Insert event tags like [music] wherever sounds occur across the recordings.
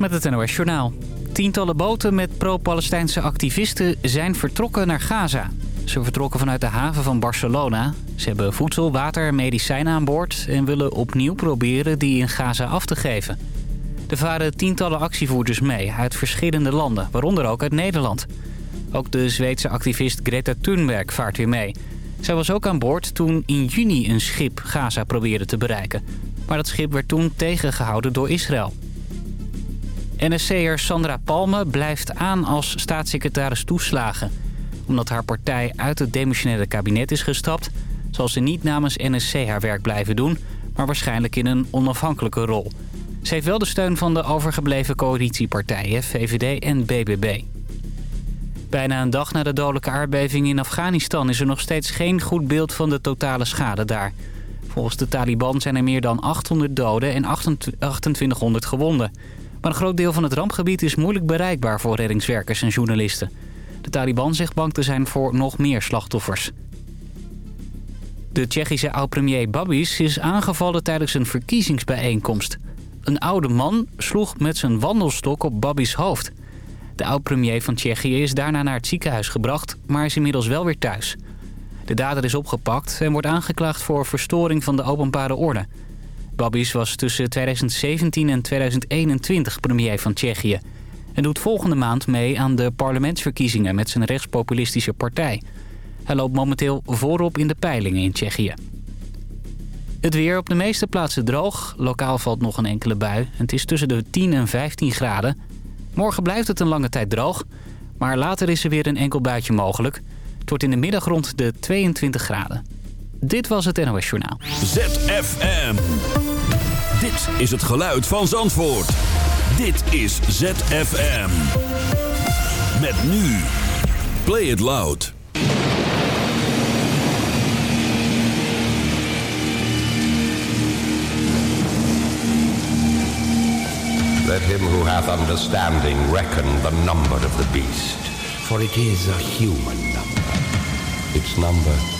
met het NOS Journaal. Tientallen boten met pro-Palestijnse activisten zijn vertrokken naar Gaza. Ze vertrokken vanuit de haven van Barcelona. Ze hebben voedsel, water en medicijnen aan boord... en willen opnieuw proberen die in Gaza af te geven. Er varen tientallen actievoerders mee uit verschillende landen, waaronder ook uit Nederland. Ook de Zweedse activist Greta Thunberg vaart weer mee. Zij was ook aan boord toen in juni een schip Gaza probeerde te bereiken. Maar dat schip werd toen tegengehouden door Israël. NSC'er Sandra Palme blijft aan als staatssecretaris toeslagen. Omdat haar partij uit het demissionaire kabinet is gestapt... zal ze niet namens NSC haar werk blijven doen... maar waarschijnlijk in een onafhankelijke rol. Ze heeft wel de steun van de overgebleven coalitiepartijen VVD en BBB. Bijna een dag na de dodelijke aardbeving in Afghanistan... is er nog steeds geen goed beeld van de totale schade daar. Volgens de Taliban zijn er meer dan 800 doden en 2800 gewonden... Maar een groot deel van het rampgebied is moeilijk bereikbaar voor reddingswerkers en journalisten. De Taliban zegt bang te zijn voor nog meer slachtoffers. De Tsjechische oud-premier Babis is aangevallen tijdens een verkiezingsbijeenkomst. Een oude man sloeg met zijn wandelstok op Babis hoofd. De oud-premier van Tsjechië is daarna naar het ziekenhuis gebracht, maar is inmiddels wel weer thuis. De dader is opgepakt en wordt aangeklaagd voor verstoring van de openbare orde. Babis was tussen 2017 en 2021 premier van Tsjechië... en doet volgende maand mee aan de parlementsverkiezingen met zijn rechtspopulistische partij. Hij loopt momenteel voorop in de peilingen in Tsjechië. Het weer op de meeste plaatsen droog. Lokaal valt nog een enkele bui. Het is tussen de 10 en 15 graden. Morgen blijft het een lange tijd droog. Maar later is er weer een enkel buitje mogelijk. Het wordt in de middag rond de 22 graden. Dit was het NOS Journaal. ZFM. Dit is het geluid van Zandvoort. Dit is ZFM. Met nu. Play it loud. Let him who hath understanding reckon the number of the beast, for it is a human number. Its number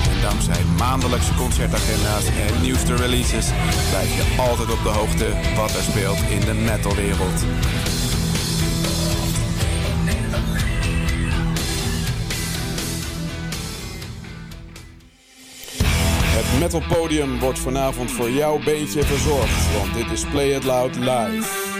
Dankzij maandelijkse concertagenda's en nieuwste releases blijf je altijd op de hoogte wat er speelt in de metalwereld. Het Metal Podium wordt vanavond voor jouw beentje verzorgd, want dit is Play It Loud Live.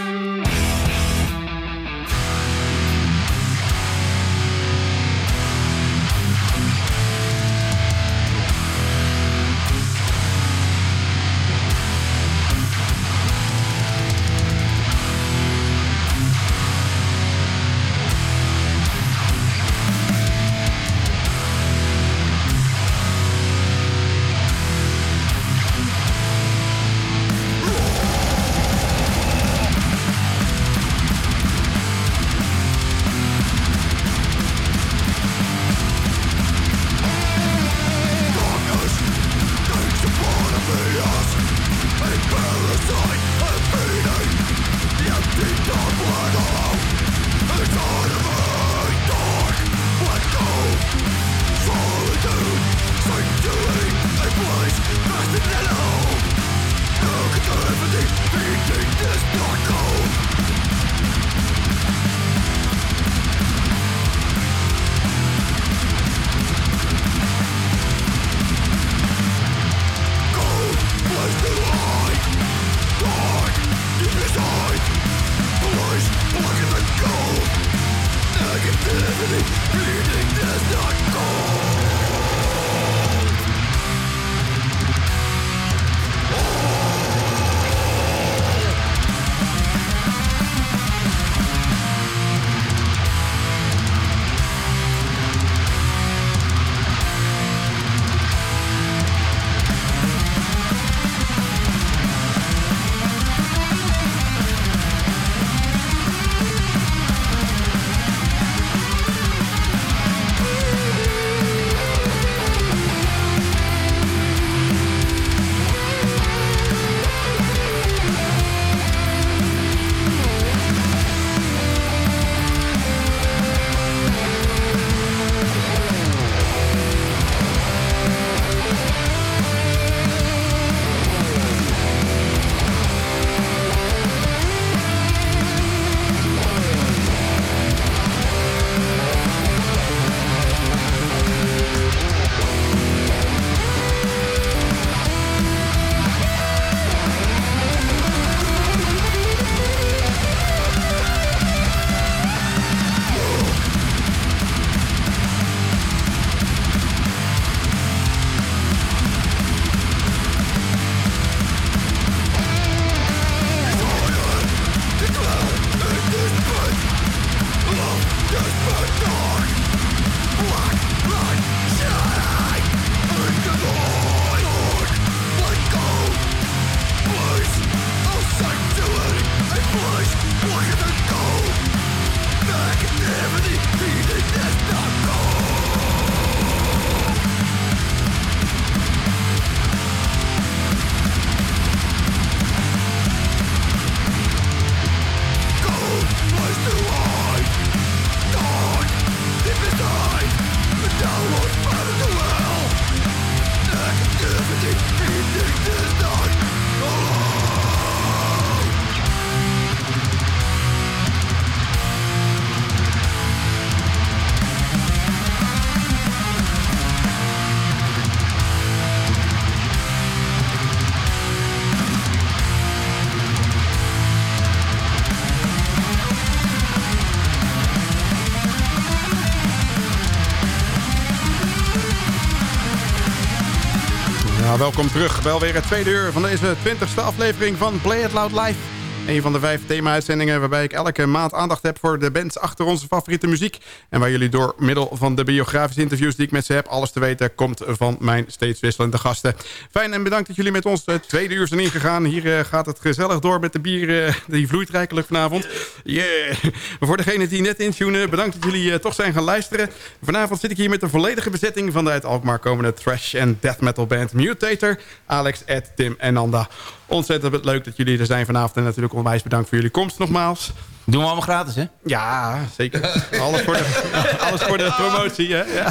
Welkom terug. Wel weer het tweede uur van deze 20ste aflevering van Play It Loud Live. Een van de vijf thema-uitzendingen waarbij ik elke maand aandacht heb voor de bands achter onze favoriete muziek. En waar jullie door middel van de biografische interviews die ik met ze heb alles te weten komt van mijn steeds wisselende gasten. Fijn en bedankt dat jullie met ons het tweede uur zijn ingegaan. Hier uh, gaat het gezellig door met de bier, uh, die vloeit rijkelijk vanavond. Yeah. Voor degenen die net intunen, bedankt dat jullie toch zijn gaan luisteren. Vanavond zit ik hier met de volledige bezetting van de uit Alkmaar komende trash en death metal band Mutator. Alex, Ed, Tim en Nanda. Ontzettend leuk dat jullie er zijn vanavond. En natuurlijk onwijs bedankt voor jullie komst nogmaals. Doen we allemaal gratis, hè? Ja, zeker. alles, voor de, [laughs] alles voor de promotie, hè? Ja.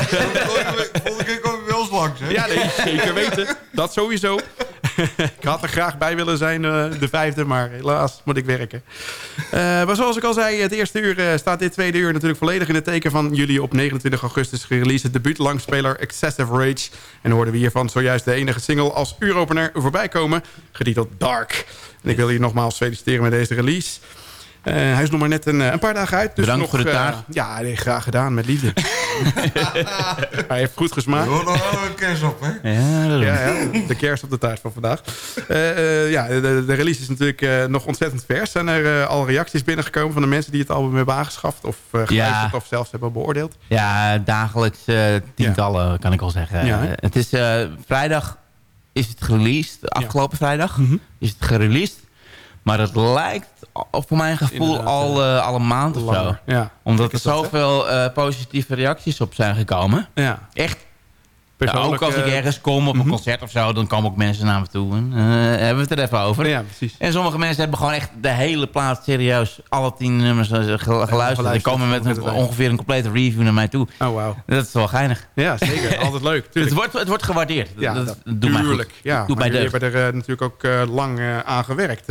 Volgende keer kom ik wel eens langs, hè? Ja, nee, zeker weten. Dat sowieso. [laughs] ik had er graag bij willen zijn, uh, de vijfde, maar helaas moet ik werken. Uh, maar zoals ik al zei, het eerste uur uh, staat dit tweede uur natuurlijk volledig in het teken van jullie op 29 augustus gereleased debuut langspeler Excessive Rage. En hoorden we hiervan zojuist de enige single als uuropener voorbij komen, getiteld Dark. En ik wil je nogmaals feliciteren met deze release. Uh, hij is nog maar net een, een paar dagen uit. Dus Bedankt nog, voor de taart. Uh, ja, nee, graag gedaan, met liefde. [laughs] hij heeft goed gesmaakt. Er nog wel een kerst op, hè? Ja, dat ja, ja, de kerst op de taart van vandaag. Uh, ja, de, de, release is natuurlijk nog ontzettend vers. Zijn er al reacties binnengekomen van de mensen die het album hebben aangeschaft... of geluisterd Ja. of zelfs hebben beoordeeld? Ja, dagelijks tientallen, kan ik al zeggen. Ja, het is vrijdag is het gereleased. Afgelopen vrijdag Mhm. is het gereleased. Maar het lijkt voor mijn gevoel Inderdaad, al, eh, al een maand of zo. Ja, Omdat er zoveel eh, positieve reacties op zijn gekomen. ja. Echt. Ja, ook als ik ergens kom op een concert of zo, dan komen ook mensen naar me toe. En, eh, hebben we het er even over. Ja, precies. En sommige mensen hebben gewoon echt de hele plaat serieus, alle tien nummers eh, gel- geluisterd. En komen met een, ongeveer een complete review naar mij toe. Oh, wauw. Dat is wel geinig. Ja, zeker. [laughs] Altijd leuk. Het wordt, het wordt gewaardeerd. Ja, dat, dat, doet mij goed. Ja, doet maar mij hebben er eh, natuurlijk ook lang aan gewerkt.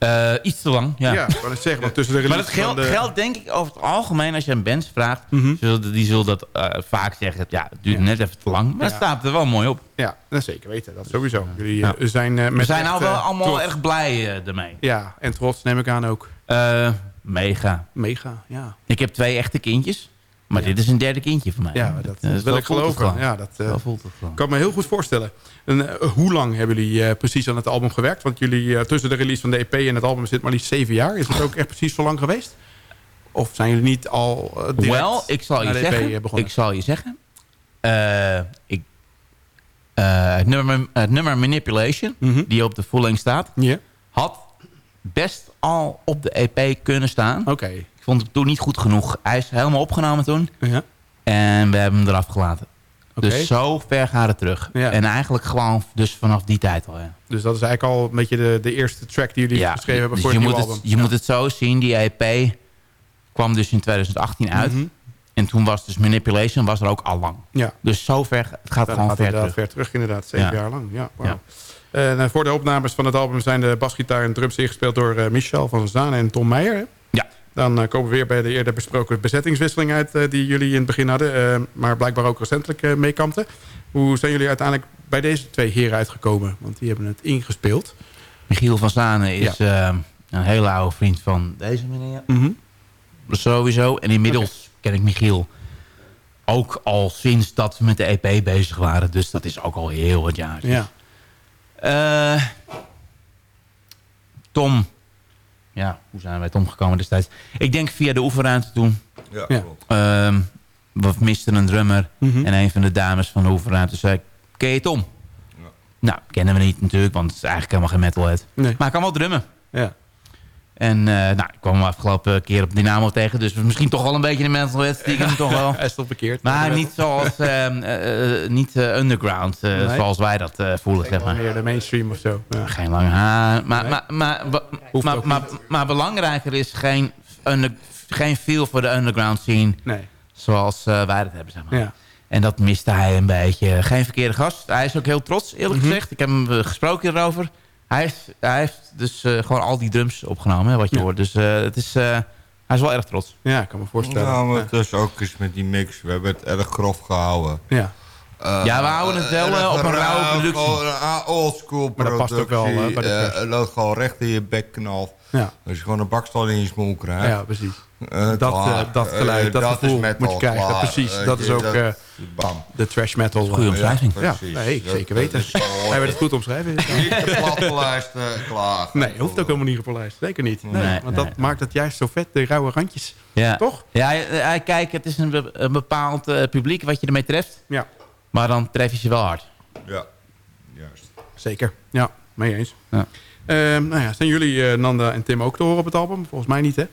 Eh. Iets te lang, ja. ja. ik wou net zeggen, want tussen de Maar dat geldt, de... geldt denk ik over het algemeen als je een band vraagt. Mhm. zullen, die zullen dat eh, vaak zeggen. Ja, het duurt Ja. net even te lang. Maar het Ja. staat er wel mooi op. Ja, dat zeker weten. Dat sowieso. Jullie Ja. zijn eh, met We zijn echt, nou wel allemaal trots. erg blij ermee. Ja, en trots neem ik aan ook. Eh, mega. Mega, ja. Ik heb twee echte kindjes. Maar Ja. dit is een derde kindje voor mij. Ja, dat, wil ik geloven. Ja, dat Zo voelt het gewoon. kan me heel goed voorstellen. En, eh, hoe lang hebben jullie eh, precies aan het album gewerkt? Want jullie tussen de release van de EP en het album zit maar liefst zeven jaar. Is het ook echt precies zo lang geweest? Of zijn jullie niet al Wel, ik zal je zeggen. begonnen? Ik zal je zeggen. ik, het, nummer, het nummer Manipulation, Mhm. die op de fulling staat, had best al op de EP kunnen staan. oké. Vond het toen niet goed genoeg. Hij is helemaal opgenomen toen. Ja. En we hebben hem eraf gelaten. Dus zo ver gaat het terug. Ja. En eigenlijk gewoon dus vanaf die tijd al. Ja. Dus dat is eigenlijk al een beetje de, de eerste track die jullie geschreven hebben dus voor je het moet nieuwe het, album. Je moet het zo zien. Die EP kwam dus in 2018 uit. Mhm. En toen was dus Manipulation was er ook al lang. Ja, Dus zo ver, het gaat dan gewoon gaat ver het terug. ver terug inderdaad. Zeven Ja. jaar lang. Ja. En, eh, voor de opnames van het album zijn de basgitaar en drums ingespeeld door eh, Michel van Zaan en Tom Meijer. Dan eh, komen we weer bij de eerder besproken bezettingswisseling uit... eh, die jullie in het begin hadden, eh, maar blijkbaar ook recentelijk meekampten. Hoe zijn jullie uiteindelijk bij deze twee heren uitgekomen? Want die hebben het ingespeeld. Michiel van Zanen is een hele oude vriend van deze meneer. Sowieso. En inmiddels ken ik Michiel ook al sinds dat we met de EP bezig waren. Dus dat is ook al heel wat jaar. Ja. Tom. Ja, hoe zijn we bij Tom gekomen destijds? Ik denk via de oefenruimte toen. Ja, Ja. klopt. Ehm, we misten een drummer. Mhm. En een van de dames van de oefenruimte zei... Ken je Tom? Ja. Nou, kennen we niet natuurlijk, want het is eigenlijk helemaal geen metalhead. Nee. Maar hij kan wel drummen. Ja. En eh, nou, ik kwam hem afgelopen keer op Dynamo tegen. Dus misschien toch wel een beetje een metalhead. Stiekem toch wel. [laughs] Hij is toch bekeerd. Maar niet zoals [laughs] ehm, eh, eh, niet underground, Nee? zoals wij dat voelen, zeg maar. Meer de mainstream of zo. Ja. Geen lange haar. Maar, Nee? maar, maar, maar, maar, belangrijker is geen, under, geen feel voor de underground scene Nee. zoals wij dat hebben, zeg maar. Ja. En dat miste hij een beetje. Geen verkeerde gast. Hij is ook heel trots, eerlijk Mhm. gezegd. Ik heb hem gesproken hierover. Hij heeft, hij heeft dus eh, gewoon al die drums opgenomen, hè, wat je Ja. hoort. Dus eh, het is, eh, hij is wel erg trots. ja, ik kan me voorstellen. Maar Ja. het is ook eens met die mix. We hebben het erg grof gehouden. Ja. Eh, Ja, we houden het wel, op een rauwe productie. Een oldschool Maar dat past ook wel, productie. eh, bij de loopt gewoon recht in je bek knalt. Ja, Als je gewoon een bakstal in je smoel krijgt. ja precies. eh, Dat, eh, dat geluid, dat gevoel metal, moet je krijgen. klaar. Precies, dat is ook, eh. De trash metal. Goeie eh, omschrijving. Ja, precies. nee, Dat- zeker weten. Hij werd het goed omschrijven. [laughs] Niet eh, klaar. Nee, hoeft ook helemaal niet gepolijst. Zeker niet. Nee, Nee, want nee, dat maakt het juist zo vet, de rauwe randjes. Ja. Toch? Ja, ja, kijk, het is een, be- een bepaald eh, publiek wat je ermee treft. Ja, Maar dan tref je ze wel hard. Ja, juist. zeker. Ja, mee eens. Ja. Ehm, nou ja, zijn jullie, eh, Nanda en Tim, ook te horen op het album? Volgens mij niet, hè?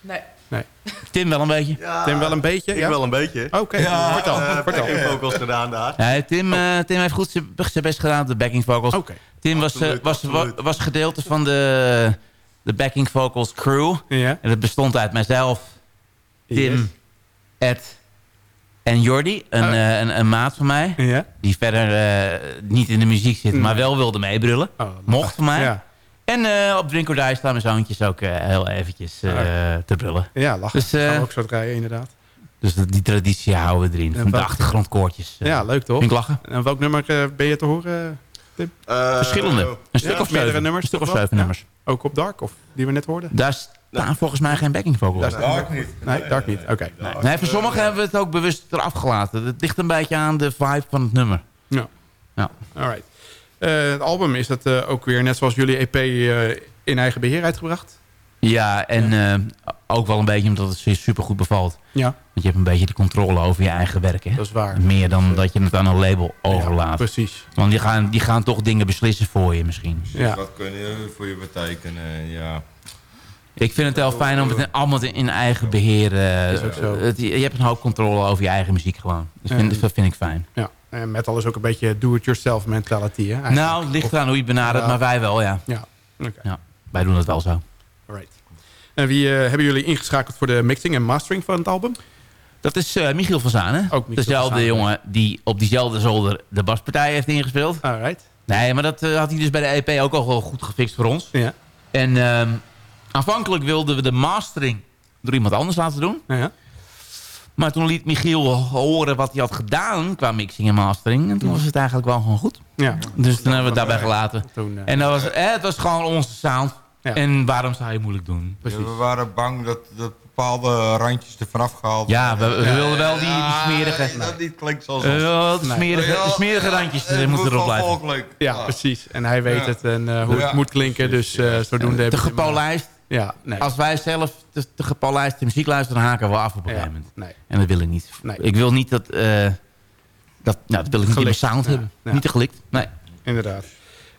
Nee. Nee. Tim wel een beetje. Tim wel een beetje? Ik ja? wel een beetje. Oké, Ja, vertel. eh, vertel. backing vocals gedaan daar. Ja, Tim, eh, Tim heeft goed zijn best gedaan op de backing vocals. Oké. Tim was, Absoluut, was, was gedeelte van de, de backing vocals crew. Ja. En dat bestond uit mijzelf, Tim, Yes. Ed en Jordi. Een, Oh. eh, een, een maat van mij. Ja. Die verder eh, niet in de muziek zit, maar wel wilde meebrullen. Oh, Mocht van mij. Ja, En eh, op Drink or Die staan mijn zoontjes ook heel eventjes eh, te brullen. ja lachen. Dus, eh, Gaan we ook zo draaien, inderdaad. Dus die traditie houden we erin. Van de achtergrondkoortjes. Ja, leuk toch? Vind ik lachen. En welk nummer ben je te horen? Eh, Verschillende. Een stuk ja, of meerdere nummers Een stuk of toch wel? zeven Ja. nummers. Ook op Dark, of die we net hoorden? Daar staan volgens mij geen backing vocals. Op. staan- Dark niet. Nee, Dark niet. Oké. Nee, voor sommigen hebben we het ook bewust eraf gelaten. Het ligt een beetje aan de vibe van het nummer. Ja. Ja. Alright. Eh, het album is dat eh, ook weer, net zoals jullie EP, eh, in eigen beheer uitgebracht? Ja, en eh, ook wel een beetje omdat het je supergoed bevalt. Ja. Want je hebt een beetje de controle over je eigen werk. Hè? Dat is waar. Meer dan dat je het aan een label Ja, overlaat. precies. Want die gaan, die gaan toch dingen beslissen voor je misschien. Ja. Wat kun je voor je betekenen? Ja. Ik vind het wel fijn om het allemaal in eigen beheer... eh, het- je hebt een hoop controle over je eigen muziek gewoon. Dus vind, dat vind ik fijn. ja. En metal is ook een beetje do-it-yourself mentality, hè? eigenlijk. Nou, het ligt eraan hoe je het benadert, maar wij wel, ja. Ja. Ja. Wij doen het wel zo. Alright. En wie eh, hebben jullie ingeschakeld voor de mixing en mastering van het album? Dat is eh, Michiel van Zaan, hè? Ook Dezelfde van jongen die op diezelfde zolder de baspartij heeft ingespeeld. Alright. Nee, maar dat eh, had hij dus bij de EP ook al wel goed gefixt voor ons. Ja. En ehm, aanvankelijk wilden we de mastering door iemand anders laten doen. Ja. Maar toen liet Michiel horen wat hij had gedaan qua mixing en mastering. En toen was het eigenlijk wel gewoon goed. Ja. Dus toen hebben we het daarbij gelaten. Toen, eh, En dat was, eh, het was gewoon onze sound. Ja. En waarom zou je moeilijk doen? Ja, we waren bang dat, dat bepaalde randjes er vanaf gehaald Ja, we, we wilden wel die, die smerige... nee, dat niet klinkt zoals de smerige, de smerige randjes eh, moeten erop blijven. Ja, precies. En hij weet Ja. het en hoe Ja, het moet klinken. precies, Dus eh, ja. zodoende eh, gepolijst. Ja, nee. Als wij zelf te, te gepolijste muziek luisteren, dan haken we af op een gegeven moment. nee. En dat wil ik niet. Nee. Ik wil niet dat... eh, dat nou, dat wil ik niet in mijn sound hebben. Niet te gelikt. Nee. Inderdaad.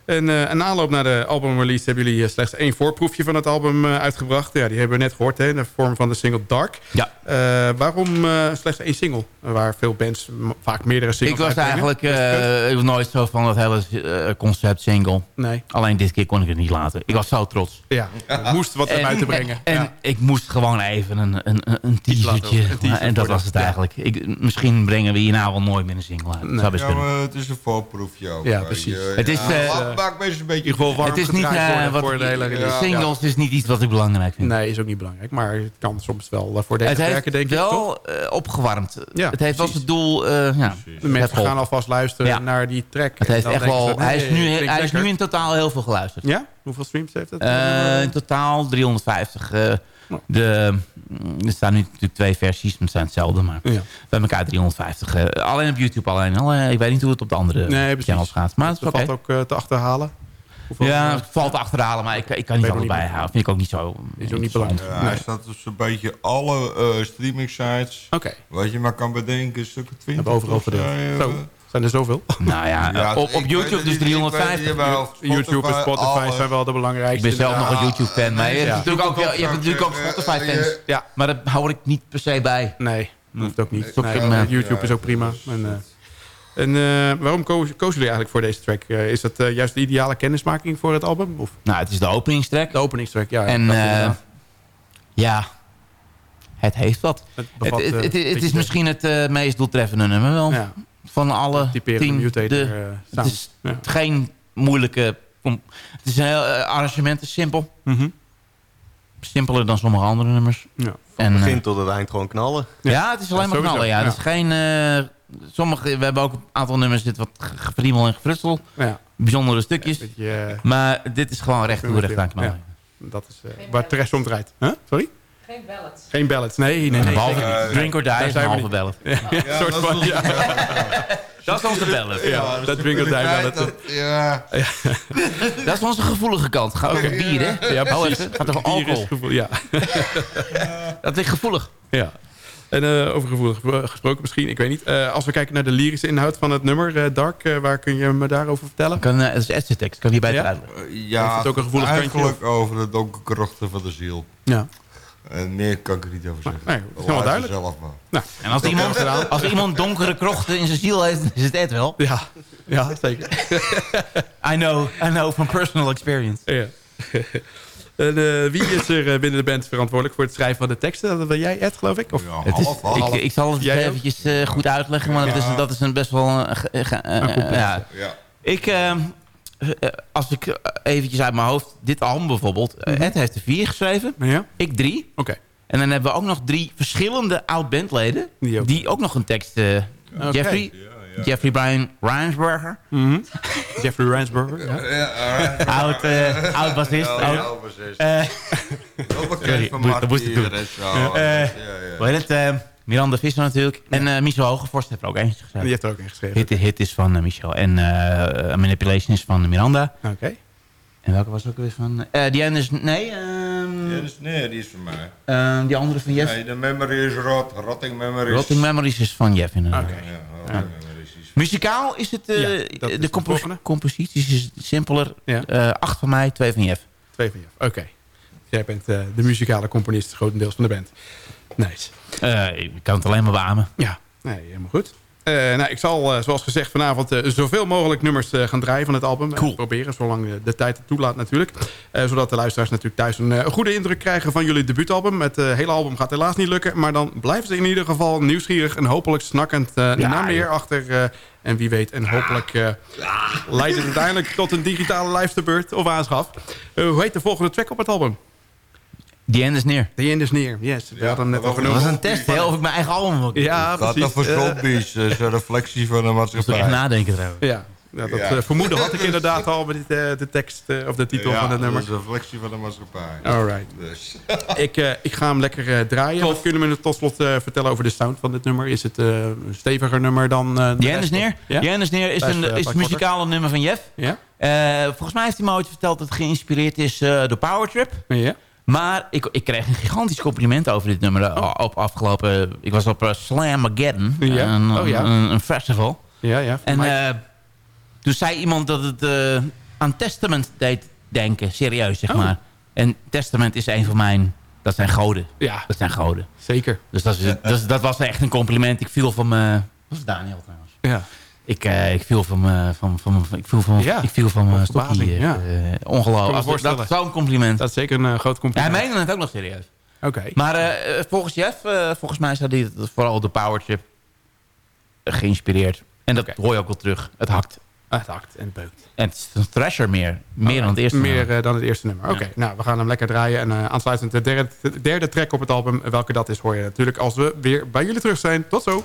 En eh een aanloop naar de albumrelease hebben jullie eh, slechts één voorproefje van het album eh, uitgebracht. Ja, die hebben we net gehoord hè, in de vorm van de single Dark. Ja. Eh, waarom eh, slechts één single? Waar veel bands vaak meerdere Ik singles was uitbrengen? eigenlijk eh, ik was nooit zo van dat hele concept single. Nee. Alleen dit keer kon ik het niet laten. Ik was zo trots. Ja, het moest wat naar buiten brengen. En, ja. ik moest gewoon even een, een, een, teasertje. horen. Een teaser en dat was het ja. eigenlijk. Ik, misschien brengen we hier nou wel nooit meer een single uit. Dat Nee. zou best Ja, het is een voorproefje ook. Ja, precies. je. Het is, Een beetje... Warm Het is niet eh, wat voor de hele release. Ja. singles is niet iets wat ik belangrijk vind. Nee, is ook niet belangrijk. Maar het kan soms wel eh, voor deze het heeft werken, denk ik. toch? wel eh, opgewarmd. Ja, het heeft wel precies. het doel. eh, ja, De het mensen gaan alvast luisteren Ja. naar die track. Het heeft echt wel. ze, Hij is, nu, hij is nu in totaal heel veel geluisterd. Ja? Hoeveel streams heeft het? Eh, in totaal 350. De, er staan nu natuurlijk twee versies, maar het zijn hetzelfde. Maar ja. bij elkaar 350. eh, alleen op YouTube alleen. al. Eh, ik weet niet hoe het op de andere Nee, channels gaat. Maar het is Dat oké. valt ook eh, te achterhalen. Hoeveel, Ja, het valt te achterhalen, maar ik, ik kan niet alles bijhouden. Vind ik ook niet zo Is ook niet belangrijk. Ja, hij staat dus een beetje alle eh, streaming sites. Oké, Wat je maar kan bedenken, een stuk of 20. hebben overal verdeeld. Zijn er zoveel. Nou ja, [laughs] Ja, op, op ik YouTube dus niet, 350. ik weet het niet, maar YouTube en Spotify alles. zijn wel de Ik belangrijkste. ben zelf Ja, nog een YouTube-fan. Maar je nee, hebt ja. natuurlijk ook, je hebt natuurlijk ook Spotify-fans. Ja, Maar dat hou ik niet per se bij. nee, dat hoeft ook niet. YouTube is ook prima. En, eh, en eh, waarom kozen kozen jullie eigenlijk voor deze track? Eh, is dat juist de ideale kennismaking voor het album? Of Nou, het is de openingstrack. de openingstrack? Ja, En eh, ja, het heeft wat. het, Het, bevat, het, het, een het beetje is misschien het meest doeltreffende nummer wel. Ja, Van alle tien. mutator De, eh, het is Ja. geen moeilijke... Het is een heel, eh, arrangement is simpel. Mhm. simpeler dan sommige andere nummers. Ja. En, eh, Begin tot het eind gewoon knallen. ja, het is alleen Ja, maar knallen. Ja. ja. Het is geen... eh, sommige, we hebben ook een aantal nummers dit wat gefriemel en gefrutsel. Ja, Bijzondere stukjes. beetje, eh, Maar dit is gewoon recht toe, recht aan knallen. dat is eh, waar Teres om draait. Huh? Sorry? Geen ballads. Geen ballads. Nee, nee, nee. Behalve niet. Drink or Die is een halve bellen. Ja, een soort dat van, is ja. Dat is onze bellen. Ja, dat Drink or Die ballad. Dat- Ja, Dat is onze gevoelige kant. Gaat over bier, hè? Ja, Oh, precies. even. Gaat over alcohol. gevoel, ja. [laughs] Dat is gevoelig. ja. En eh, over gevoelig gesproken misschien, ik weet niet. Eh, als we kijken naar de lyrische inhoud van het nummer, eh, Dark, waar kun je me daarover vertellen? Kan, het is Edgetekst. Kan hierbij Ja? ja? Heeft ja het ook een gevoelig kantje, eigenlijk over de donkere krochten van de ziel. Ja. En meer kan ik er niet over zeggen. Nee, dat is duidelijk. Zelf maar. En als iemand, als iemand donkere krochten in zijn ziel heeft, is het Ed wel. Ja, ja zeker. [laughs] I know, I know from personal experience. ja. [laughs] En, eh, wie is er eh, binnen de band verantwoordelijk voor het schrijven van de teksten? Dat ben jij, Ed, geloof ik? Of? Ja, Het is, half, half. ik, ik zal het Jij eventjes eh, goed uitleggen, maar dat, is, dat is een best wel... eh, ja. Ja. Ik, eh, eh, als ik eh, eventjes uit mijn hoofd... Dit album bijvoorbeeld, eh, Ed heeft er vier geschreven. Ja? Ik drie. Oké. En dan hebben we ook nog drie verschillende oud-bandleden... Die Die, ook. nog een tekst... eh, Jeffrey, Jeffrey Brian Reinsberger. Jeffrey Ransburger. Ja. Oud, eh oud bassist. Ja, oud- eh, Heel bekend van moest- dat moest ik Martier doen. en zo. Eh. Hoe heet het? Miranda Visser natuurlijk. En eh Michel Hogevorst heeft er ook eentje Die geschreven. heeft er ook in geschreven. Hit, hit is van eh, Michel. En eh, Manipulation is van Miranda. Oké. En welke was ook weer van... eh die ene is... Nee, ehm, Ja, dus, nee, die is van mij. ehm, die andere van Jeff. Nee, de memory is rot. Rotting memories. Rotting Memories is van Jeff inderdaad. Oké. Ja, is Muzikaal is het... eh, Ja, is de de compos volgende. composities is simpeler. Ja. Eh, acht van mij, twee van Jeff. Twee van je. Oké. Jij bent eh, de muzikale componist, grotendeels van de band. Nice. Eh, ik kan het alleen maar beamen. Ja, nee, helemaal goed. Eh, nou, ik zal, eh, zoals gezegd, vanavond zoveel mogelijk nummers gaan draaien van het album. Cool. Proberen, zolang de tijd het toelaat natuurlijk. Zodat de luisteraars natuurlijk thuis een goede indruk krijgen van jullie debuutalbum. Het hele album gaat helaas niet lukken. Maar dan blijven ze in ieder geval nieuwsgierig en hopelijk snakkend eh, naar meer achter. en wie weet, en hopelijk leidt het uiteindelijk tot een digitale lijfstebeurt of aanschaf. Hoe heet de volgende track op het album? The End is Near. The End is Near. Yes, we Ja, hadden net dat al was Dat een test, hè, of ik mijn eigen album wil Ja, Het gaat precies. over Eh, zombies. Dat is een reflectie van de Ik echt maatschappij. nadenken trouwens. Ja, ja dat Ja. eh, vermoeden had ik inderdaad al met eh, de tekst eh, of de titel Ja, van het nummer. dat is een reflectie van de maatschappij. Alright. Dus. Ik, eh, ik ga hem lekker eh, draaien. Wat kunnen we tot slot eh, vertellen over de sound van dit nummer? Is het eh, een steviger nummer dan... eh, de The? End is Near. Ja? The End is Near is, een, eh, is het muzikale nummer van Jeff. Ja? Eh, volgens mij heeft hij me ooit verteld dat het geïnspireerd is eh, door Power Trip. Ja? Maar ik, ik kreeg een gigantisch compliment over dit nummer eh, op afgelopen... Ik was op uh, Slamageddon, Ja. een, Oh, ja. een, een festival. Ja, ja. En eh, toen zei iemand dat het eh, aan Testament deed denken, serieus zeg Oh. maar. En Testament is een van mijn... Dat zijn goden. ja, Dat zijn goden. zeker. Dus dat, is, dat, was echt een compliment. Ik viel van me... Dat was Daniel trouwens. Ja. Ik, eh, ik viel van me, van, van, ik viel van, Ja, ik viel van mijn stokje. ja. eh, ongelooflijk. Dat is zo'n compliment. Dat is zeker een eh, groot ja, compliment. hij meende het ook nog serieus. Oké. Maar volgens Jeff, volgens mij zei hij vooral de Power Trip eh, geïnspireerd. En dat hoor je ook wel terug. Het hakt. Het hakt en het beukt. En het is een thrasher meer. Meer dan het eerste. Meer nummer. eh, dan het eerste nummer. Oké, nou, we gaan hem lekker draaien. En aansluitend de derde, de derde track op het album. Welke dat is, hoor je natuurlijk als we weer bij jullie terug zijn. Tot zo.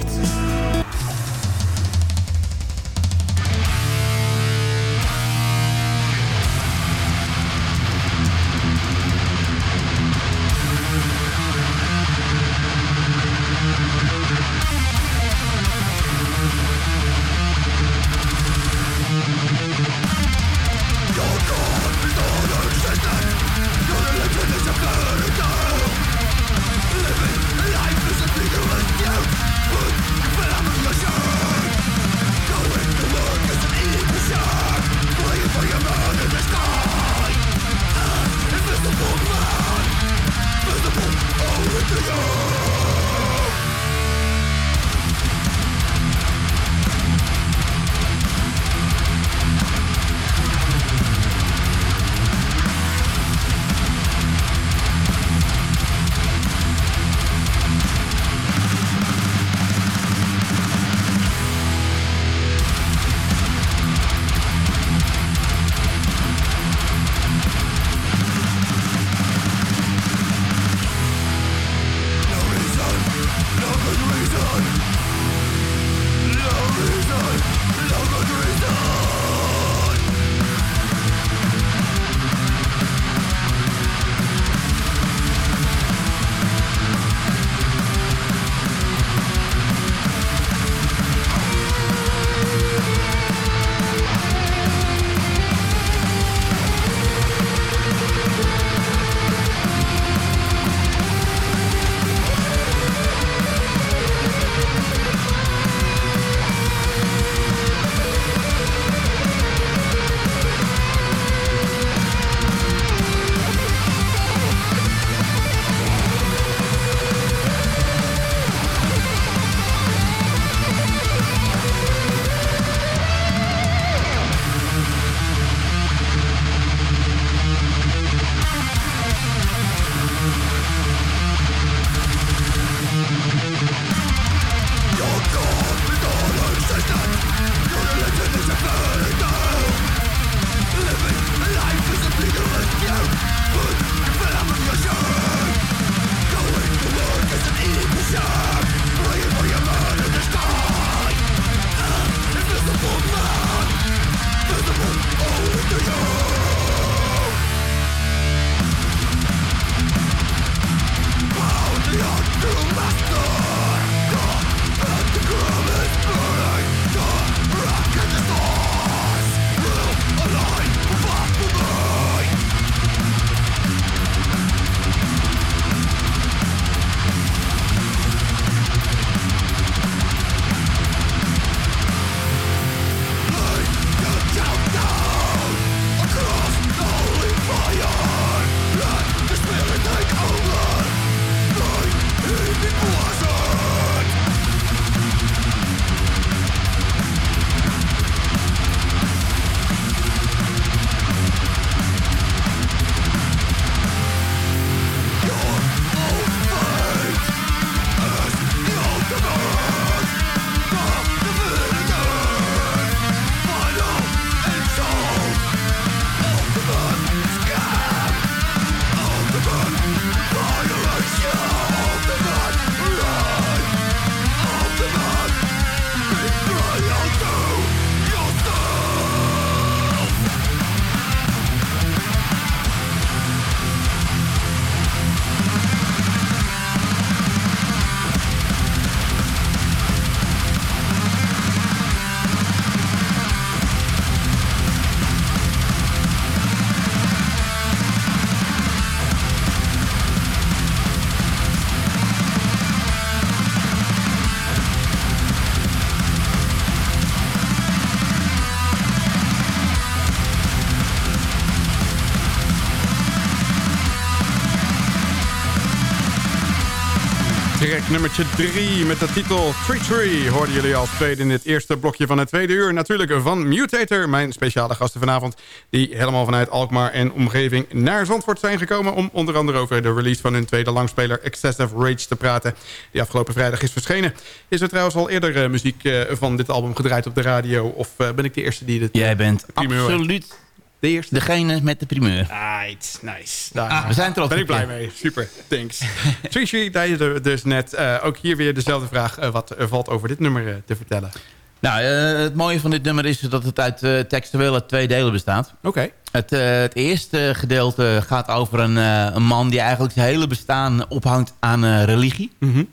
Track nummertje 3 met de titel Treachery hoorden jullie als tweede in dit eerste blokje van het tweede uur. Natuurlijk van Mutator, mijn speciale gasten vanavond. Die helemaal vanuit Alkmaar en omgeving naar Zandvoort zijn gekomen... om onder andere over de release van hun tweede langspeler Excessive Rage te praten. Die afgelopen vrijdag is verschenen. Is er trouwens al eerder uh, muziek uh, van dit album gedraaid op de radio? Of uh, ben ik de eerste die dit... Jij bent absoluut De eerste. Degene met de primeur. Right, nice. Daar we zijn trots ben ik blij mee. Super, thanks. Sushi, daar je dus net eh, ook hier weer dezelfde vraag. eh, wat er valt over dit nummer eh, te vertellen? Nou, eh, het mooie van dit nummer is dat het uit eh, textueel uit twee delen bestaat. Oké. Het, eh, het eerste gedeelte gaat over een, eh, een man die eigenlijk zijn hele bestaan ophangt aan eh, religie. Mhm.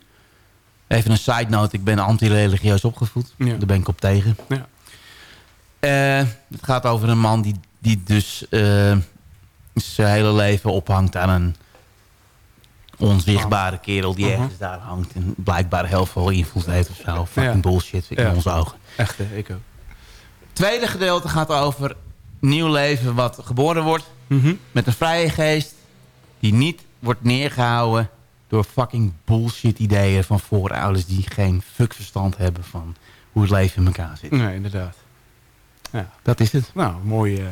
Even een side note, ik ben anti-religieus opgevoed. Ja. Daar ben ik op tegen. Ja. Eh, het gaat over een man die, die dus eh, zijn hele leven ophangt aan een onzichtbare kerel die Mhm. ergens daar hangt. En blijkbaar heel veel invloed heeft of zo. Fucking Ja. bullshit in Ja. onze ogen. Echt, ik ook. Tweede gedeelte gaat over nieuw leven wat geboren wordt. Mhm. Met een vrije geest die niet wordt neergehouden door fucking bullshit ideeën van voorouders die geen fuck verstand hebben van hoe het leven in elkaar zit. Nee, inderdaad. Ja. Dat is het. Nou, mooi. eh,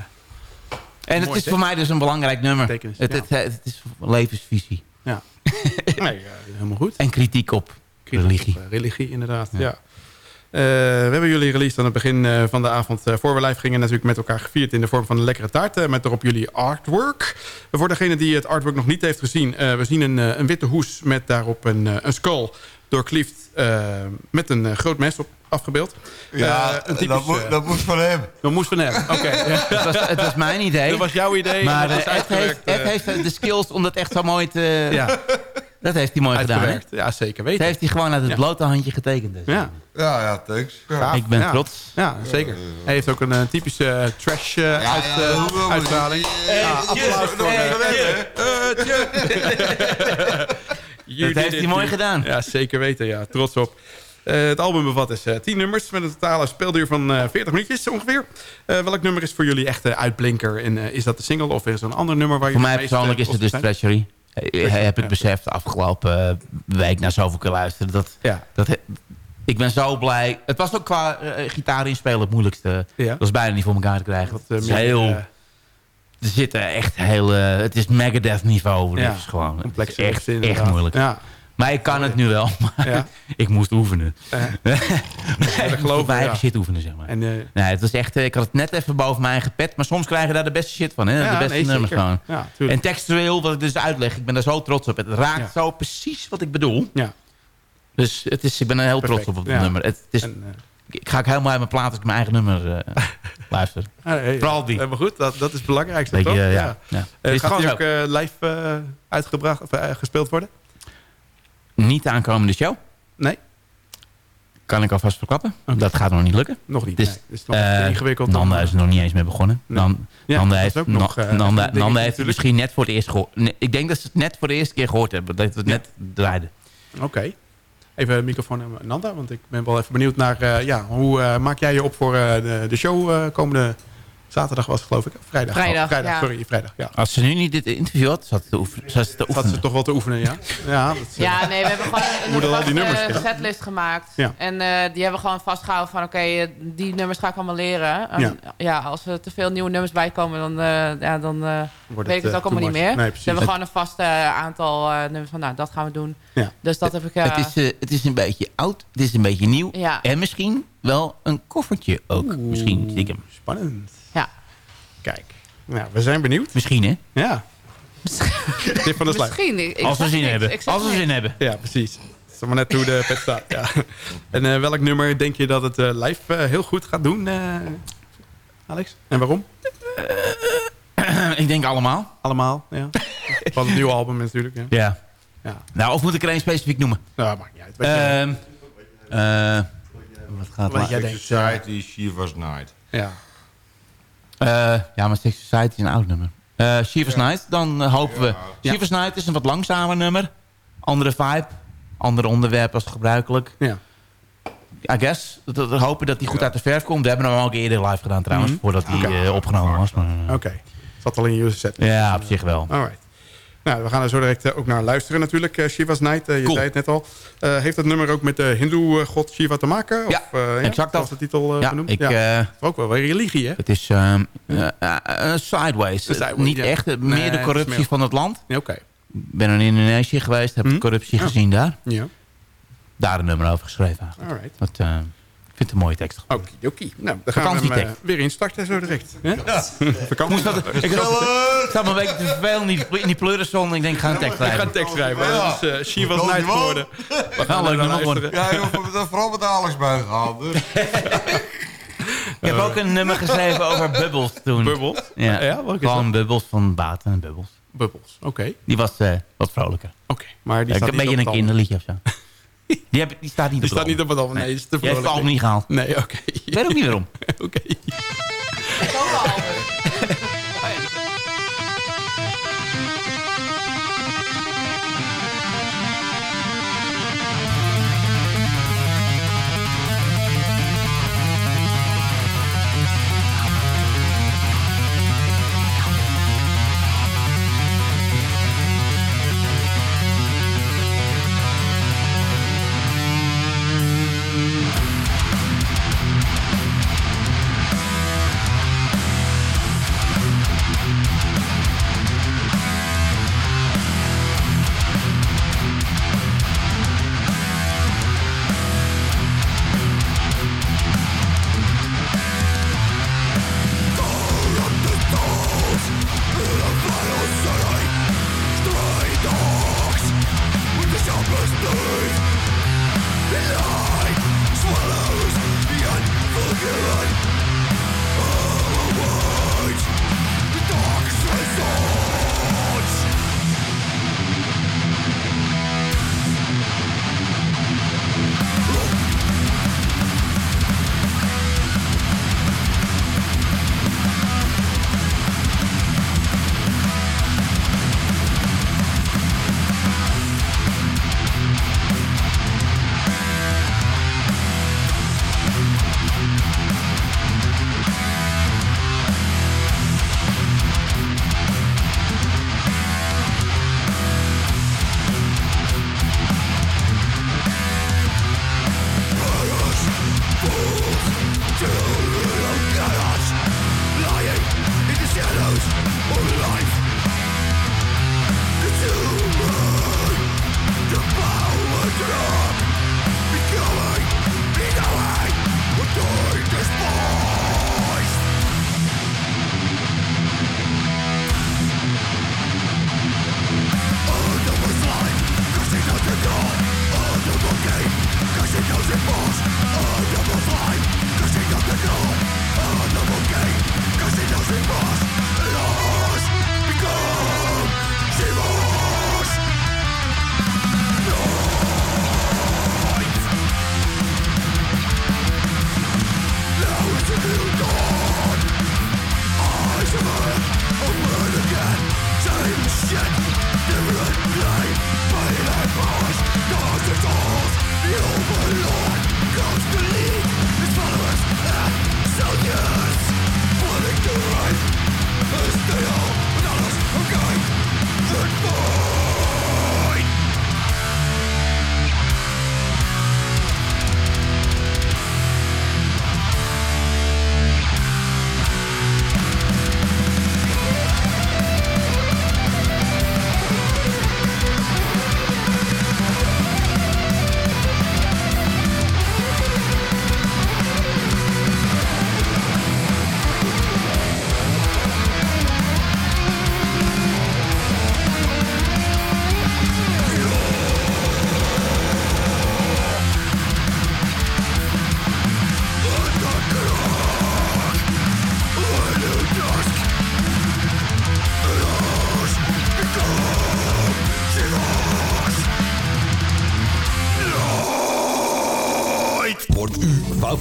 En het is voor mij dus een belangrijk nummer. Het, ja. het, het is levensvisie. ja. [laughs] nee, helemaal goed. En kritiek op religie. Eh, religie, inderdaad. Ja. Ja. Eh, we hebben jullie released aan het begin eh, van de avond eh, voor we live gingen. Natuurlijk met elkaar gevierd in de vorm van een lekkere taart. met erop jullie artwork. Voor degene die het artwork nog niet heeft gezien. we zien een, een witte hoes met daarop een, een skull doorkliefd. eh, met een groot mes op afgebeeld. Ja, Eh, een typisch, dat, eh, dat moet van hem. dat moest van hem. [laughs] Oké. Ja. Het, was, het was mijn idee. Dat was jouw idee. maar dat Ed, heeft, uitgewerkt, Ed eh, heeft de skills om dat echt zo mooi te... ja, Dat heeft hij mooi gedaan. Hè? uitgewerkt. Ja, zeker Dat weten. heeft hij gewoon uit het Ja. blote handje getekend. Dus. Ja. Ja, ja, thanks. Ja. Ik ben Ja. trots. Ja, zeker. Hij heeft ook een typische trash eh, uit, ja, hoe wil we uitstraling. applaus voor Dat heeft hij mooi gedaan. Ja, zeker weten. Ja, trots op. Eh, het album bevat dus eh, 10 nummers met een totale speelduur van eh 40 minuutjes ongeveer. Eh, welk nummer is voor jullie echt de uitblinker? En eh, is dat de single of is er een ander nummer waar je Voor mij persoonlijk eh, is het dus Treachery. Ik heb ja. beseft de afgelopen eh, week naar zoveel keer luisteren. Dat? Ja. dat, ik ben zo blij. Het was ook qua eh, gitaar inspelen het moeilijkste. Ja. Dat was bijna niet voor elkaar te krijgen. Wat, eh, het is meer, heel, eh, er zitten echt heel... eh, het is Megadeth niveau. Ja, is gewoon is echt, echt moeilijk. Ja, Maar ik kan het nu wel. [laughs] Maar Ja. ik moest oefenen. [laughs] Eh, ik moest op mijn eigen ja. shit oefenen, zeg maar. en, eh, Nee, het was echt, eh, ik had het net even boven mijn eigen pet. Maar soms krijg je daar de beste shit van. Hè? ja, de beste nee, nummers gewoon. Ja. En textueel, wat ik dus uitleg, ik ben daar zo trots op. Het raakt Ja. zo precies wat ik bedoel. ja. Dus het is, ik ben er heel Perfect, trots op op het ja. nummer. Het, het is, En, eh, ik ga ook helemaal uit mijn plaat als ik mijn eigen nummer eh, [laughs] luister. ah, nee, Vooral die. Helemaal goed, dat, dat is het belangrijkste, Weet je, toch? ja. ja. ja. Is gaat die ook eh, live uitgebracht of gespeeld worden? Niet de aankomende show. Nee, Kan ik alvast verklappen. Dat gaat nog niet lukken. nog niet. Dus, nee. Is nog eh, ingewikkeld. Nanda eh, is er nog niet eens mee begonnen. Nee. Dan, Ja, Nanda heeft, ook nog, eh, Nanda, Nanda heeft het misschien net voor het eerst gehoord. Nee, ik denk dat ze het net voor de eerste keer gehoord hebben. Dat het net draaide. Oké. Even microfoon aan Nanda, want ik ben wel even benieuwd naar... eh, ja, hoe eh, maak jij je op voor eh, de, de show eh, komende zaterdag was het geloof ik? Vrijdag. Vrijdag, Oh, vrijdag ja. sorry, vrijdag. Ja. Als ze nu niet dit interview had, zat ze te oefenen. Zat ze te Zat oefenen. ze toch wel te oefenen, ja? Ja, dat is, eh, Ja, nee, we hebben gewoon [laughs] een, een al die nummers vaste kennen. setlist gemaakt. Ja. En eh, die hebben we gewoon vastgehouden van... oké, eh, die nummers ga ik allemaal leren. En, Ja. ja. als er te veel nieuwe nummers bij komen... dan, eh, ja, dan eh, wordt weet ik het ook allemaal niet meer. Nee, dus precies. we hebben gewoon een vast aantal eh, nummers van... nou, dat gaan we doen. Ja. Dus dat heb ik... eh, Het, is, het is een beetje oud. Het is een beetje nieuw. Ja. En misschien wel een koffertje ook. Misschien, stiekem. Spannend. ja. Kijk. Nou, we zijn benieuwd. Misschien, hè? Ja. Tip van de sluit. Misschien. Als we zin niks. hebben. Als we niks. zin hebben. Ja, precies. Het is maar net hoe de pet staat. Ja. En eh, welk nummer denk je dat het eh, live eh, heel goed gaat doen, eh, Alex? En waarom? [clears throat] ik denk allemaal. Allemaal, ja. Van het nieuwe album natuurlijk. Ja. Ja. Ja. Nou, of moet ik er één specifiek noemen? Nou, maakt niet uit. Wat gaat Wat jij denkt. Society, Shiva's Night. ja. Eh, ja, maar Six Society is een oud nummer. Eh Shiva's Night, dan eh, hopen we... Shiva's Night is een wat langzamer nummer. Andere vibe. Andere onderwerp als gebruikelijk. ja. I guess. Dat, dat- hopen dat die goed uit de verf komt. We hebben hem ook eerder live gedaan trouwens. Mhm. Voordat hij eh, opgenomen was. Maar, Oké. Zat al in je user set. ja, op zich wel. Alright. Nou, we gaan er zo direct eh, ook naar luisteren natuurlijk. eh, Shiva's Night, eh, je Cool. zei het net al. Heeft dat nummer ook met de hindoe-god Shiva te maken? Ja, of, eh, exact dat. de titel Ja, benoemt? ik, ja. ook wel weer religie, hè? het is eh, sideways. Een sideways, Niet ja. echt. Nee, meer de corruptie meer- van het land. Ja, Oké. Ik ben in Indonesië geweest. Heb Mhm. de corruptie Ja. gezien daar. Ja, Daar een nummer over geschreven eigenlijk. alright. Dat, eh, vind het een mooie tekst. Okidoki. Nou, dan gaan we hem eh, weer instarten zo direct. Vakantie. Moest dat, ik ik zat me een beetje te vervelen in die, in die pleurenson. Ik denk, ik ga een tekst Ik ga schrijven. een tekst schrijven. Ja. Dat is uh, She Was Kan Night geworden. We gaan leuk nummer luisteren. Ja, hoeft er vooral met Alex bij gehaald. Dus. [laughs] Ik heb ook een nummer geschreven over bubbels toen. Bubbels? Ja, Ja, Gewoon bubbels van Baten en bubbels. Bubbels, oké. Die was eh, wat vrolijker. Oké, maar die Ja, ik staat heb een beetje een kinderliedje of zo. Die, heb, die staat niet Die op staat niet op het album. Nee, is te Jij hebt het vrolijk. album niet gehaald. Nee, oké. Ik weet ook niet waarom. [laughs] Oké. Wordt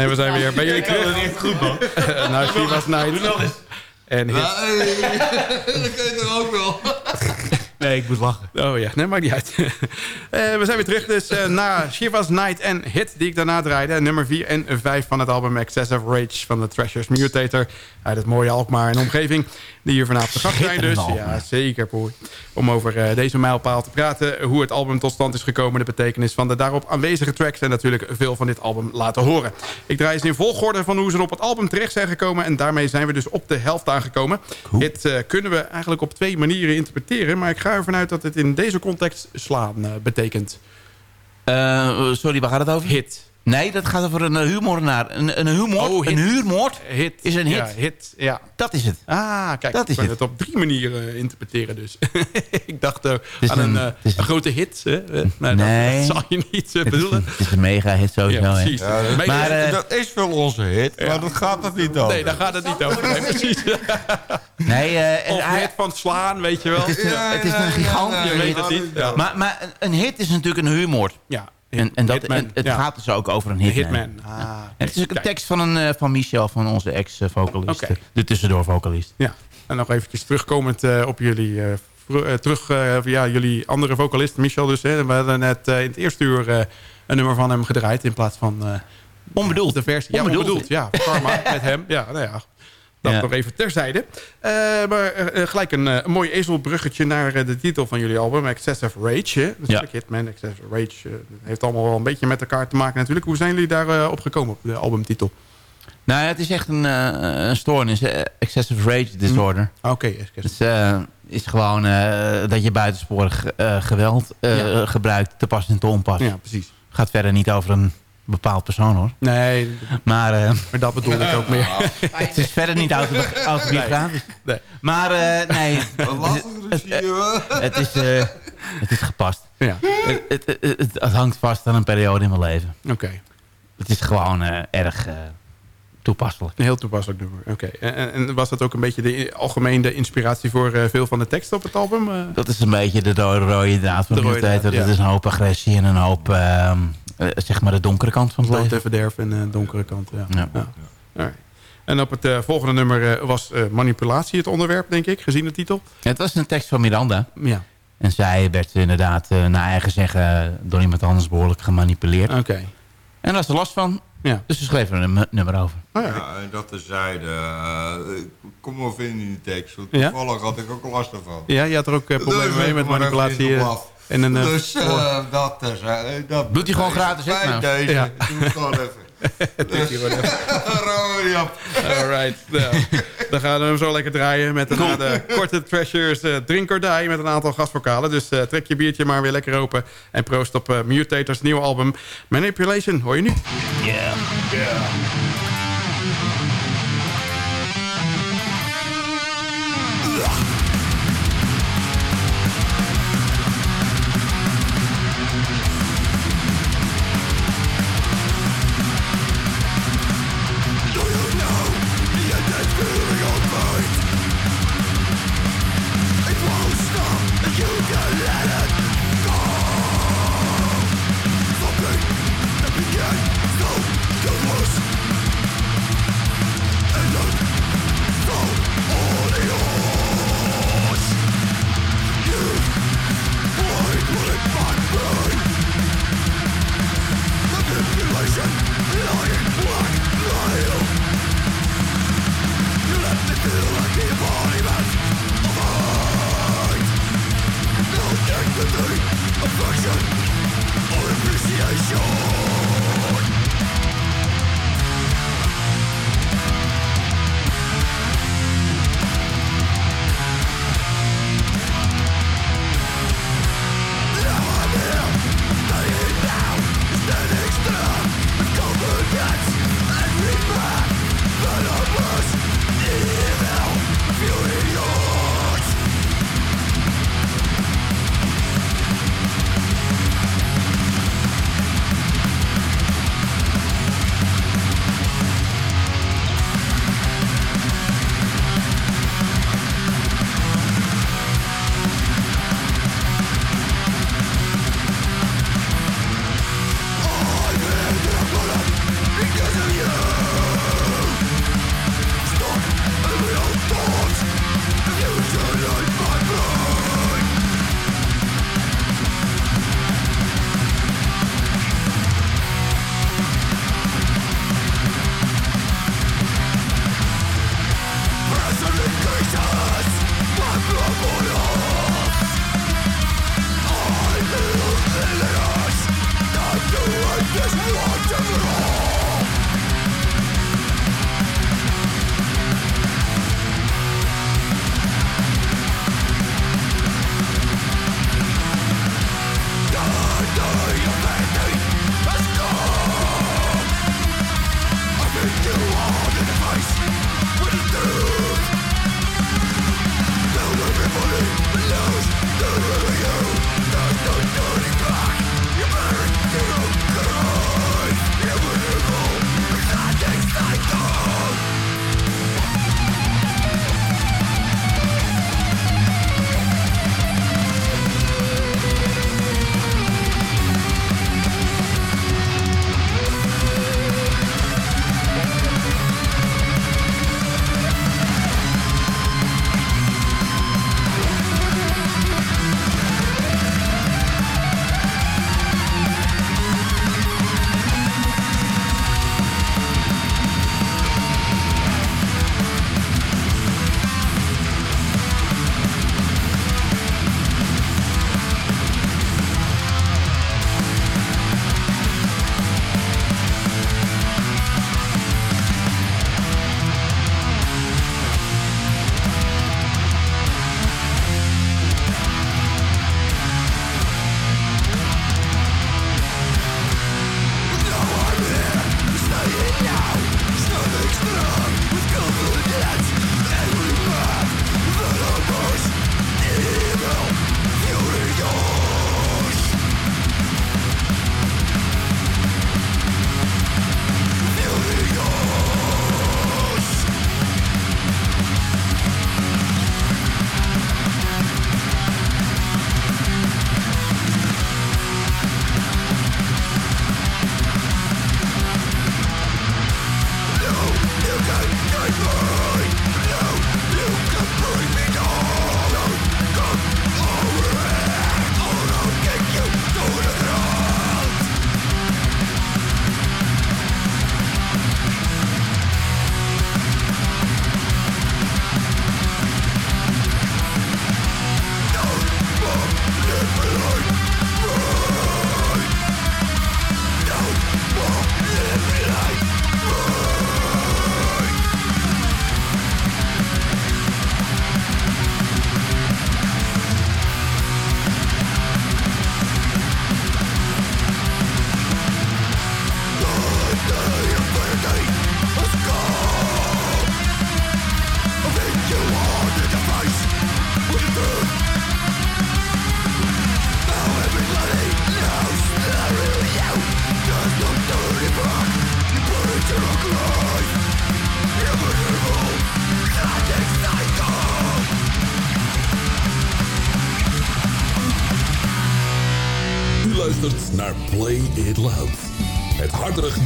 En we zijn weer bij jullie terug. Dat echt goed, man. [laughs] nou, She Was Night. En hit. [laughs] dat kun je toch ook wel. Nee, ik moet lachen. Oh ja, nee, maakt niet uit. [laughs] Eh, we zijn weer terug, dus uh, na Shiva's Night en Hit die ik daarna draaide. Nummer 4 en 5 van het album Excessive Rage van de Thrashers Mutator. Uit het mooie Alkmaar en omgeving. Die hier vanavond te gast zijn dus. Ja, zeker Poei. Om over uh, deze mijlpaal te praten. Hoe het album tot stand is gekomen. De betekenis van de daarop aanwezige tracks. En natuurlijk veel van dit album laten horen. Ik draai ze in volgorde van hoe ze op het album terecht zijn gekomen. En daarmee zijn we dus op de helft aangekomen. Cool. Dit kunnen we eigenlijk op twee manieren interpreteren. Maar ik ga ervan uit dat het in deze context slaan uh, betekent. Uh, sorry, waar gaat het over? Hit. Nee, dat gaat over een huurmoordenaar. Een, een huurmoord? Oh, een huurmoord hit. is een hit. Ja, hit. Ja. Dat is het. Ah, kijk. Dat is ik kan het. het op drie manieren interpreteren dus. [laughs] ik dacht uh, aan een, een- uh, grote hit. hè? Nee, Nee. Dat, dat [laughs] zal je niet uh, Het is, bedoelen. een, het is een mega hit sowieso. Ja, precies. Ja, dat, Maar, eh, dat is wel onze hit, maar dat gaat het niet over. nee, daar gaat het niet over. Nee, precies. [laughs] Nee, eh, of hij- hit van slaan, weet je wel. het is, het is ja, een gigant. ja, Je weet het niet. Ja. Maar, maar een- een hit is natuurlijk een huurmoord. Ja. En, en, dat, en het ja. gaat dus ook over een hitman. Hitman. Ah, En het is ook een tekst van, een, eh, van Michel, van onze ex-vocalist. Oké. De tussendoor vocalist. Ja, en nog eventjes terugkomend eh, op jullie, eh, eh, terug, eh, ja, jullie andere vocalist, Michel dus. Hè. We hadden net eh, in het eerste uur eh, een nummer van hem gedraaid in plaats van... eh, Onbedoeld. De versie. Ja, Onbedoeld. onbedoeld. Ja, Karma met hem. Ja, nou ja. Dat Ja. nog even terzijde. Eh, maar eh, eh, gelijk een, mooi ezelbruggetje naar de titel van jullie album. Excessive Rage. Hè? Natuurlijk Hitman, Excessive Rage. heeft allemaal wel een beetje met elkaar te maken natuurlijk. Hoe zijn jullie daar op gekomen op de albumtitel? Nou, het is echt een, een stoornis. excessive rage disorder. Oké, Het excessive. is, is gewoon dat je buitensporig geweld Ja. gebruikt. Te pas en te onpas. Ja, precies. Gaat verder niet over een bepaald persoon hoor. Nee, Maar eh, maar dat bedoelde ik ook meer. het is verder niet auto- autobiografisch. Nee. Maar eh, nee, hier, hè? het is, eh, het is gepast. Ja, Het, het, het, het- het hangt vast aan een periode in mijn leven. oké. Het is gewoon eh, erg eh, toepasselijk. Een heel toepasselijk nummer. Oké. En, en- en was dat ook een beetje de algemene inspiratie voor eh, veel van de teksten op het album? Dat is een beetje de rode, rode draad van De tijd. draad, Dat ja. is een hoop agressie en een hoop, ehm, eh, zeg maar, de donkere kant van het Dood leven. en verderf en eh, donkere kant. Ja. Ja. En op het eh, volgende nummer eh, was eh, manipulatie het onderwerp, denk ik, gezien de titel. Het was een tekst van Miranda. Ja, En zij werd inderdaad, eh, naar eigen zeggen, door iemand anders behoorlijk gemanipuleerd. oké. En daar was er last van. Ja. Dus ze schreef er een nummer over. Oh, ja. Ja, en dat. Uh, kom maar vinden in die tekst. Want Ja? toevallig had ik ook last ervan. ja, je had er ook eh, problemen Dus mee ik met manipulatie. Eh, en een, eh, dus uh, dat terzijde. Dat Doet hij gewoon gratis, hè, nou? deze. Ja. Doe het gewoon even. [laughs] dus, [laughs] op. Alright. Nou, dan gaan we hem zo lekker draaien met een de korte Treasures uh, Drink or Die met een aantal gastvokalen. Dus uh, trek je biertje maar weer lekker open. En proost op uh, Mutators nieuwe album Manipulation. Hoor je nu? Ja. luistert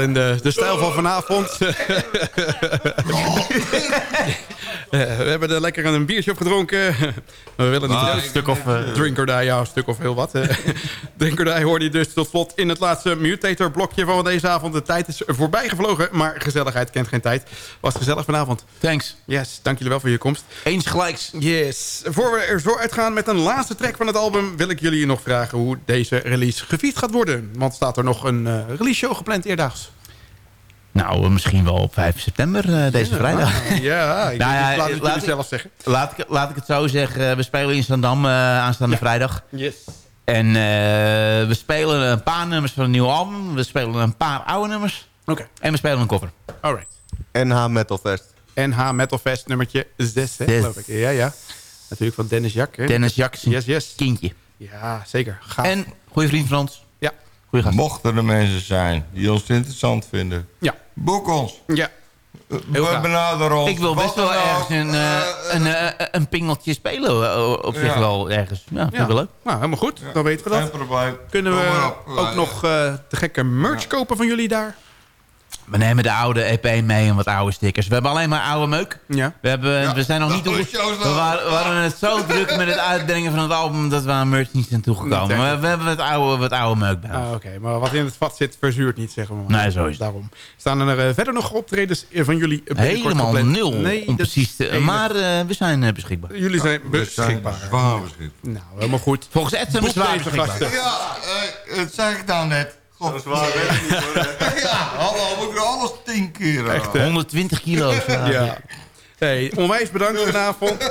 in de, de stijl van vanavond. [laughs] [laughs] Eh, we hebben er lekker een biertje op gedronken. [laughs] We willen niet Ah, een stuk of... Uh, drink or die, ja, een stuk of heel wat. [laughs] drink or die hoorde je dus tot slot in het laatste Mutator blokje van deze avond. De tijd is voorbij gevlogen, maar gezelligheid kent geen tijd. Was gezellig vanavond. Thanks. Yes, dank jullie wel voor je komst. Eens gelijks. Yes. Voor we er zo uitgaan met een laatste track van het album... wil ik jullie nog vragen hoe deze release gevierd gaat worden. Want staat er nog een uh, release show gepland eerdaags? Nou, misschien wel op 5 september, uh, deze ja, vrijdag. [laughs] Ja, ik [laughs] nou, ja laat het laat ik, zelf zeggen. Laat ik, laat ik het zo zeggen. We spelen in Zandam uh, aanstaande ja. vrijdag. Yes. En uh, we spelen een paar nummers van een nieuw album. We spelen een paar oude nummers. Oké. Okay. En we spelen een cover. Alright. NH Metal Fest. NH Metal Fest nummertje 6, hè, geloof ik. Ja, ja. Natuurlijk van Dennis Jak. Hè? Dennis Jak, yes, yes. kindje. Ja, zeker. Gaaf. En goede vriend van ons. Ja. Goeie gast. Mochten er mensen zijn die ons interessant vinden. Ja. Boek ons. Ja. We benaderen ons. Ik wil best wel ergens een, uh, een, uh, een pingeltje spelen. Op zich ja. wel ergens. Ja, vind ja. wel leuk. Nou, helemaal goed. Dan weten we dat. Geen probleem. Kunnen we ook nog uh, de gekke merch kopen van jullie daar? We nemen de oude EP mee en wat oude stickers. We hebben alleen maar oude meuk. Ja. We, hebben, ja. we zijn nog niet... Toe, we, waren, we waren het zo [laughs] druk met het uitbrengen van het album... dat we aan merch niet zijn toegekomen. We hebben wat oude, wat oude meuk bij ah, Oké, okay. maar wat in het vat zit verzuurt niet, zeggen we maar. Nee, zo is het. Daarom. Staan er uh, verder nog optredens van jullie? Helemaal nul, nee, om precies te... Maar uh, we zijn uh, beschikbaar. Jullie zijn ja, beschikbaar. Zwaar beschikbaar. Nou, helemaal goed. Volgens Ed zijn we zwaar beschikbaar. Ja, dat zeg ik nou net. Dat is waar, weet ik niet hoor. [laughs] ja, hallo, we alles tien keer. Echt, 120 kilo. [laughs] ja. Hey, onwijs bedankt vanavond.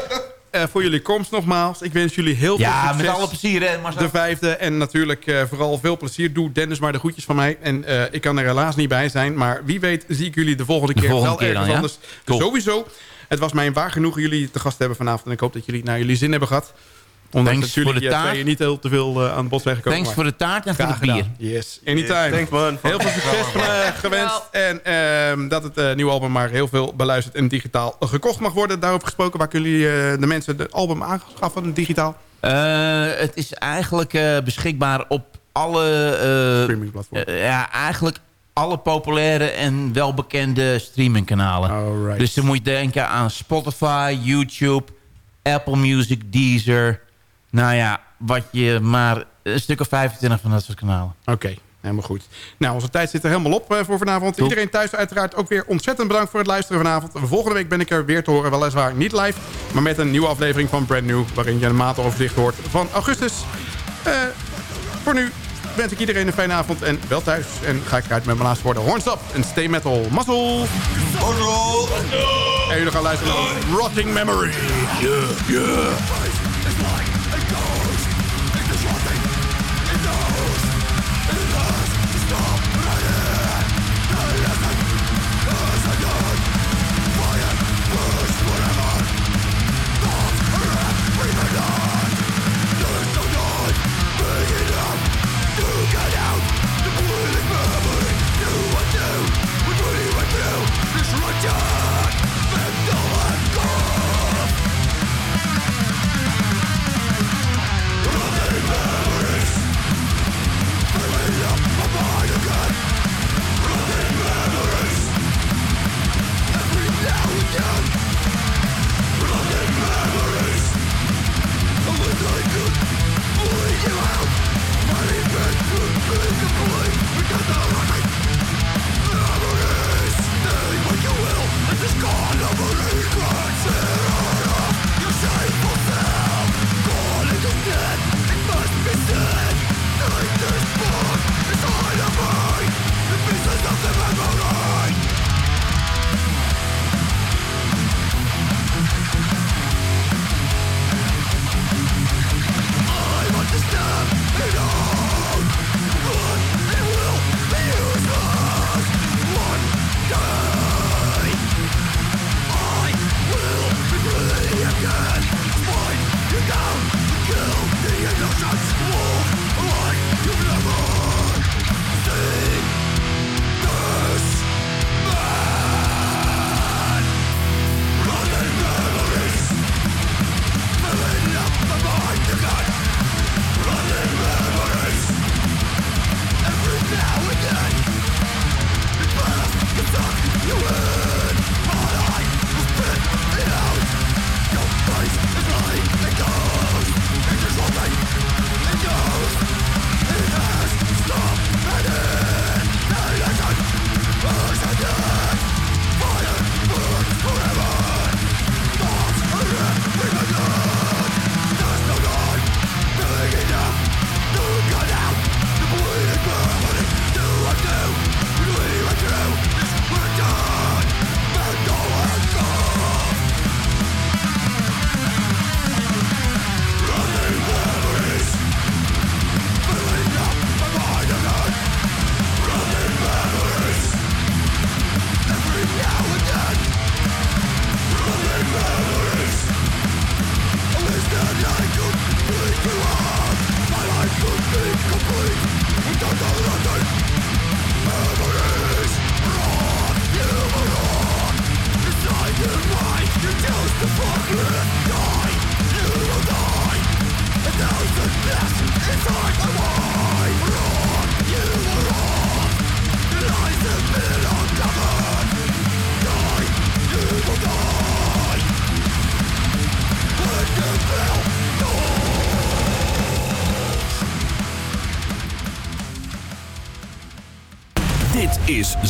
eh, voor jullie komst nogmaals. Ik wens jullie heel veel Ja, succes. met alle plezier, hè, Marcel. De vijfde. En natuurlijk eh, vooral veel plezier. Doe Dennis maar de groetjes van mij. En eh, ik kan er helaas niet bij zijn. Maar wie weet zie ik jullie de volgende De keer volgende wel keer ergens dan, ja? anders. Cool. Sowieso. Het was mij een waar genoegen jullie te gast te hebben vanavond. En ik hoop dat jullie naar jullie zin hebben gehad. Ondanks Thanks voor de taart. tweeën niet heel te veel eh, aan het bos zijn gekomen. Thanks maar voor de taart en voor graag het bier. gedaan. Yes, anytime. Thanks man. Heel veel succes van, eh, gewenst. En ehm, dat het eh, nieuwe album maar heel veel beluisterd en digitaal gekocht mag worden. Daarop gesproken, waar kunnen jullie eh, de mensen het album aanschaffen digitaal? Eh, het is eigenlijk eh, beschikbaar op alle... eh, eh, ja, eigenlijk alle populaire en welbekende streamingkanalen. Alright. Dus dan moet je denken aan Spotify, YouTube, Apple Music, Deezer. Nou ja, wat je maar... Een stuk of 25 van dat soort kanalen. Oké, helemaal goed. Nou, onze tijd zit er helemaal op eh, voor vanavond. Iedereen thuis uiteraard ook weer ontzettend bedankt voor het luisteren vanavond. Volgende week ben ik er weer te horen, weliswaar niet live... maar met een nieuwe aflevering van Brand New... waarin je een maandoverzicht hoort van augustus. Eh, voor nu wens ik iedereen een fijne avond en wel thuis. En ga ik eruit met mijn laatste woorden. Horns up en stay metal. Mazzel! En jullie gaan luisteren naar Rotting Memory. Yeah, yeah.